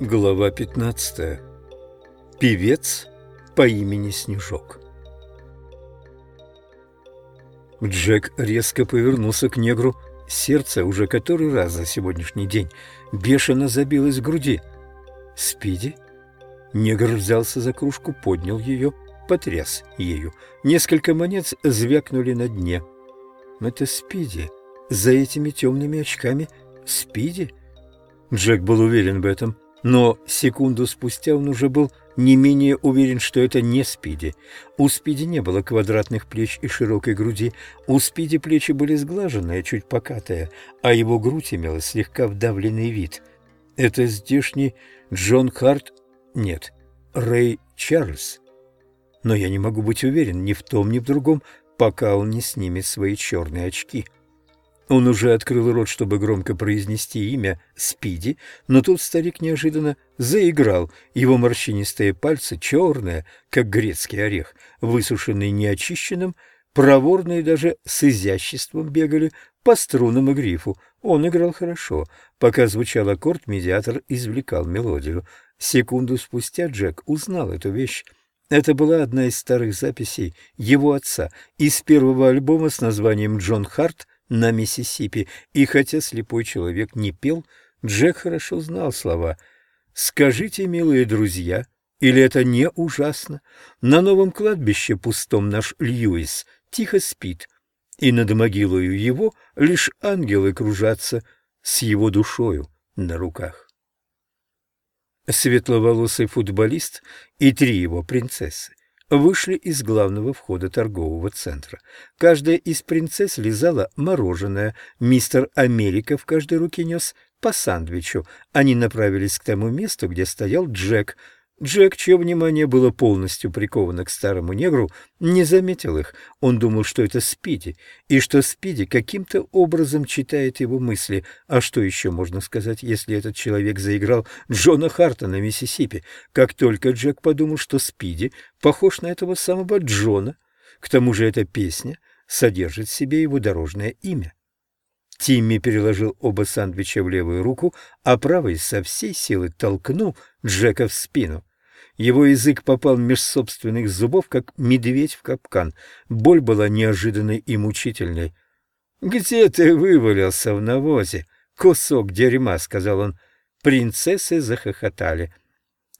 Глава 15. Певец по имени Снежок. Джек резко повернулся к негру. Сердце уже который раз за сегодняшний день бешено забилось в груди. «Спиди?» Негр взялся за кружку, поднял ее, потряс ею. Несколько монет звякнули на дне. «Это Спиди. За этими темными очками Спиди?» Джек был уверен в этом. Но секунду спустя он уже был не менее уверен, что это не Спиди. У Спиди не было квадратных плеч и широкой груди. У Спиди плечи были сглаженные, чуть покатые, а его грудь имела слегка вдавленный вид. Это здешний Джон Харт? Нет, Рэй Чарльз. Но я не могу быть уверен ни в том, ни в другом, пока он не снимет свои черные очки. Он уже открыл рот, чтобы громко произнести имя Спиди, но тут старик неожиданно заиграл. Его морщинистые пальцы, черные, как грецкий орех, высушенные неочищенным, проворные даже с изяществом бегали по струнам и грифу. Он играл хорошо. Пока звучал аккорд, медиатор извлекал мелодию. Секунду спустя Джек узнал эту вещь. Это была одна из старых записей его отца из первого альбома с названием «Джон Харт» на Миссисипи, и хотя слепой человек не пел, Джек хорошо знал слова «Скажите, милые друзья, или это не ужасно? На новом кладбище пустом наш Льюис тихо спит, и над могилою его лишь ангелы кружатся с его душою на руках». Светловолосый футболист и три его принцессы вышли из главного входа торгового центра. Каждая из принцесс лизала мороженое. Мистер Америка в каждой руке нес по сандвичу. Они направились к тому месту, где стоял Джек – Джек, чье внимание было полностью приковано к старому негру, не заметил их. Он думал, что это Спиди, и что Спиди каким-то образом читает его мысли. А что еще можно сказать, если этот человек заиграл Джона Харта на Миссисипи? Как только Джек подумал, что Спиди похож на этого самого Джона, к тому же эта песня содержит в себе его дорожное имя. Тимми переложил оба сандвича в левую руку, а правой со всей силы толкнул Джека в спину. Его язык попал меж собственных зубов, как медведь в капкан. Боль была неожиданной и мучительной. «Где ты вывалился в навозе? Кусок дерьма!» — сказал он. Принцессы захохотали.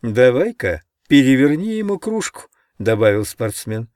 «Давай-ка переверни ему кружку», — добавил спортсмен.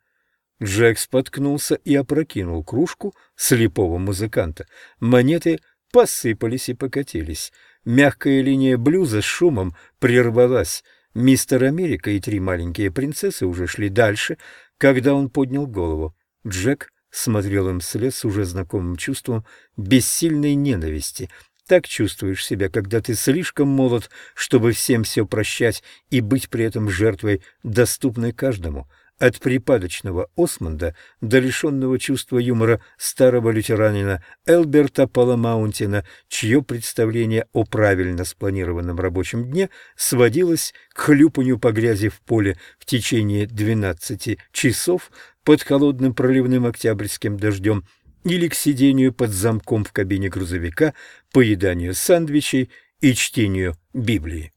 Джек споткнулся и опрокинул кружку слепого музыканта. Монеты посыпались и покатились. Мягкая линия блюза с шумом прервалась. Мистер Америка и три маленькие принцессы уже шли дальше, когда он поднял голову. Джек смотрел им вслед с уже знакомым чувством бессильной ненависти. Так чувствуешь себя, когда ты слишком молод, чтобы всем все прощать и быть при этом жертвой, доступной каждому — от припадочного Осмонда до лишенного чувства юмора старого лютеранина Элберта Паламаунтина, чье представление о правильно спланированном рабочем дне сводилось к хлюпанью по грязи в поле в течение 12 часов под холодным проливным октябрьским дождем или к сидению под замком в кабине грузовика, поеданию сандвичей и чтению Библии.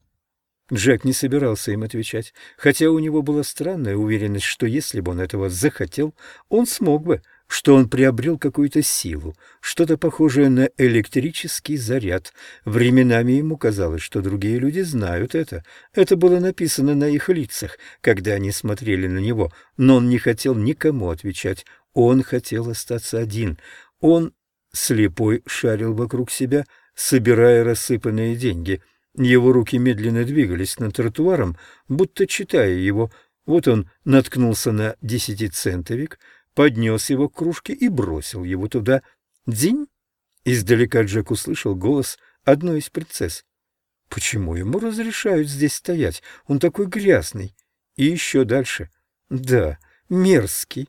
Джек не собирался им отвечать, хотя у него была странная уверенность, что если бы он этого захотел, он смог бы, что он приобрел какую-то силу, что-то похожее на электрический заряд. Временами ему казалось, что другие люди знают это. Это было написано на их лицах, когда они смотрели на него, но он не хотел никому отвечать. Он хотел остаться один. Он, слепой, шарил вокруг себя, собирая рассыпанные деньги — его руки медленно двигались над тротуаром, будто читая его. Вот он наткнулся на десятицентовик, поднес его к кружке и бросил его туда. «Дзинь!» Издалека Джек услышал голос одной из принцесс. «Почему ему разрешают здесь стоять? Он такой грязный!» И еще дальше. «Да, мерзкий!»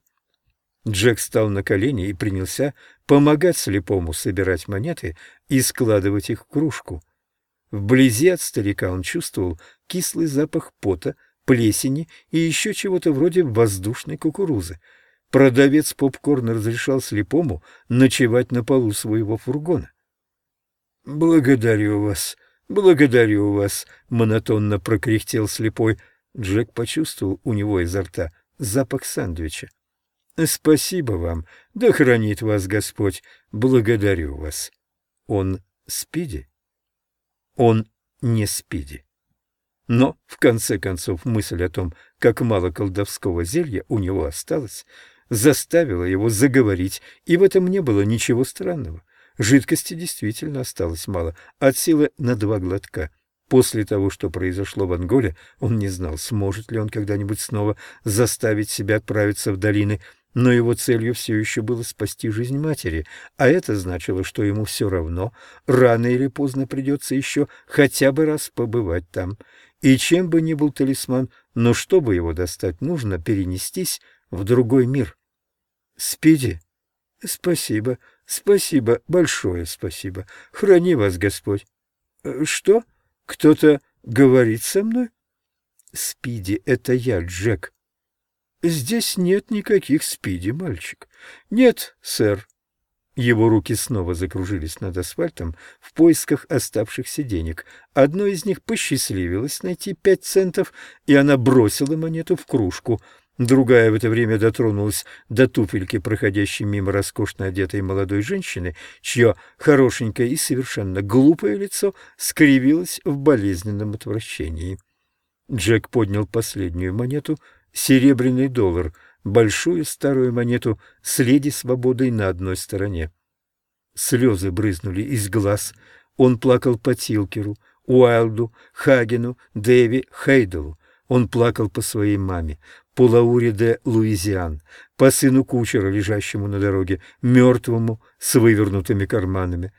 Джек встал на колени и принялся помогать слепому собирать монеты и складывать их в кружку. Вблизи от старика он чувствовал кислый запах пота, плесени и еще чего-то вроде воздушной кукурузы. Продавец попкорна разрешал слепому ночевать на полу своего фургона. «Благодарю вас «Благодарю вас», — монотонно прокряхтел слепой. Джек почувствовал у него изо рта запах сэндвича. «Спасибо вам. Да хранит вас Господь. Благодарю вас». Он Спиди? Он не Спиди. Но, в конце концов, мысль о том, как мало колдовского зелья у него осталось, заставила его заговорить, и в этом не было ничего странного. Жидкости действительно осталось мало, от силы на два глотка. После того, что произошло в Анголе, он не знал, сможет ли он когда-нибудь снова заставить себя отправиться в долины, но его целью все еще было спасти жизнь матери, а это значило, что ему все равно, рано или поздно придется еще хотя бы раз побывать там. И чем бы ни был талисман, но чтобы его достать, нужно перенестись в другой мир. Спиди. Спасибо, спасибо, большое спасибо. Храни вас Господь. Э, что? Кто-то говорит со мной? Спиди, это я, Джек. Здесь нет никаких Спиди, мальчик. Нет, сэр. Его руки снова закружились над асфальтом в поисках оставшихся денег. Одно из них посчастливилось найти пять центов, и она бросила монету в кружку — Другая в это время дотронулась до туфельки, проходящей мимо роскошно одетой молодой женщины, чье хорошенькое и совершенно глупое лицо скривилось в болезненном отвращении. Джек поднял последнюю монету, серебряный доллар, большую старую монету с леди свободой на одной стороне. Слезы брызнули из глаз. Он плакал по Тилкеру, Уайлду, Хагену, Дэви, Хейделу. Он плакал по своей маме, по Лауре де Луизиан, по сыну кучера, лежащему на дороге, мертвому, с вывернутыми карманами,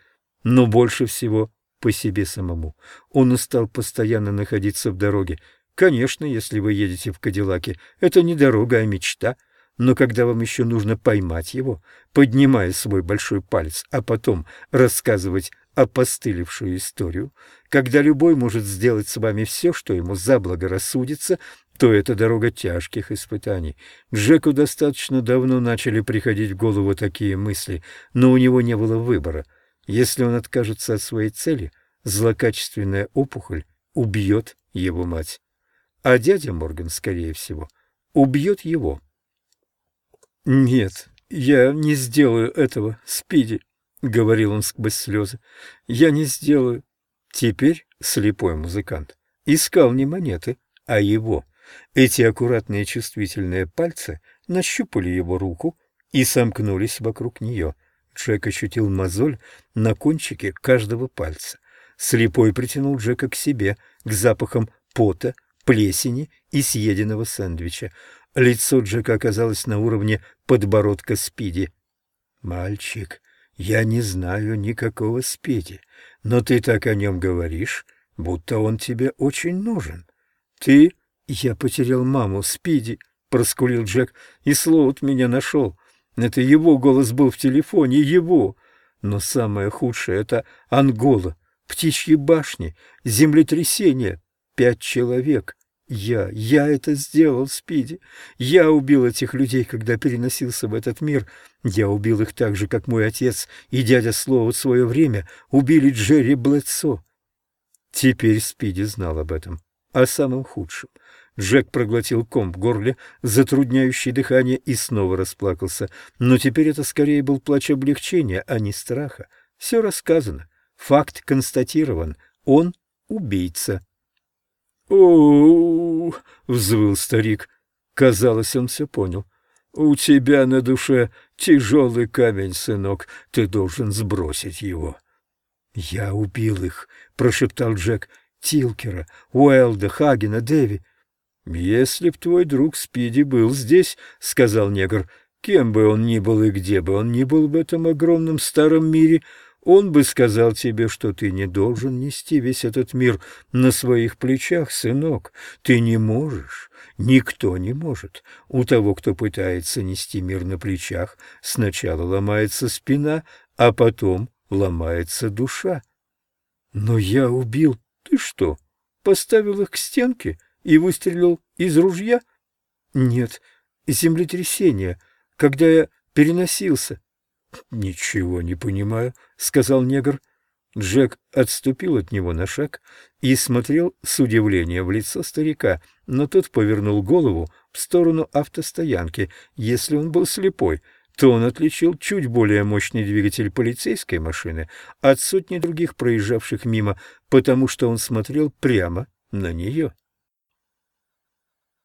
но больше всего по себе самому. Он устал постоянно находиться в дороге. Конечно, если вы едете в Кадиллаке, это не дорога, а мечта. Но когда вам еще нужно поймать его, поднимая свой большой палец, а потом рассказывать опостылевшую историю, когда любой может сделать с вами все, что ему заблагорассудится, то это дорога тяжких испытаний. Джеку достаточно давно начали приходить в голову такие мысли, но у него не было выбора. Если он откажется от своей цели, злокачественная опухоль убьет его мать. А дядя Морган, скорее всего, убьет его. «Нет, я не сделаю этого, Спиди», — говорил он сквозь слезы. «Я не сделаю». Теперь слепой музыкант искал не монеты, а его — эти аккуратные чувствительные пальцы нащупали его руку и сомкнулись вокруг нее. Джек ощутил мозоль на кончике каждого пальца. Слепой притянул Джека к себе, к запахам пота, плесени и съеденного сэндвича. Лицо Джека оказалось на уровне подбородка Спиди. «Мальчик, я не знаю никакого Спиди, но ты так о нем говоришь, будто он тебе очень нужен. Ты «Я потерял маму, Спиди», — проскулил Джек, — «и Слоут меня нашел. Это его голос был в телефоне, его. Но самое худшее — это Ангола, птичьи башни, землетрясение, пять человек». Я, я это сделал, Спиди. Я убил этих людей, когда переносился в этот мир. Я убил их так же, как мой отец и дядя Слоу в свое время убили Джерри Блэдсо. Теперь Спиди знал об этом, о самом худшем — Джек проглотил ком в горле, затрудняющий дыхание, и снова расплакался. Но теперь это скорее был плач облегчения, а не страха. Все рассказано. Факт констатирован. Он убийца. О взвыл старик. Казалось, он все понял. «У тебя на душе тяжелый камень, сынок. Ты должен сбросить его». «Я убил их», — прошептал Джек. «Тилкера, Уэлда, Хагена, Дэви. «Если б твой друг Спиди был здесь, — сказал негр, — кем бы он ни был и где бы он ни был в этом огромном старом мире, он бы сказал тебе, что ты не должен нести весь этот мир на своих плечах, сынок. Ты не можешь, никто не может. У того, кто пытается нести мир на плечах, сначала ломается спина, а потом ломается душа. Но я убил. Ты что, поставил их к стенке?» и выстрелил из ружья? Нет, землетрясение, когда я переносился. Ничего не понимаю, сказал негр. Джек отступил от него на шаг и смотрел с удивлением в лицо старика, но тот повернул голову в сторону автостоянки. Если он был слепой, то он отличил чуть более мощный двигатель полицейской машины от сотни других проезжавших мимо, потому что он смотрел прямо на нее.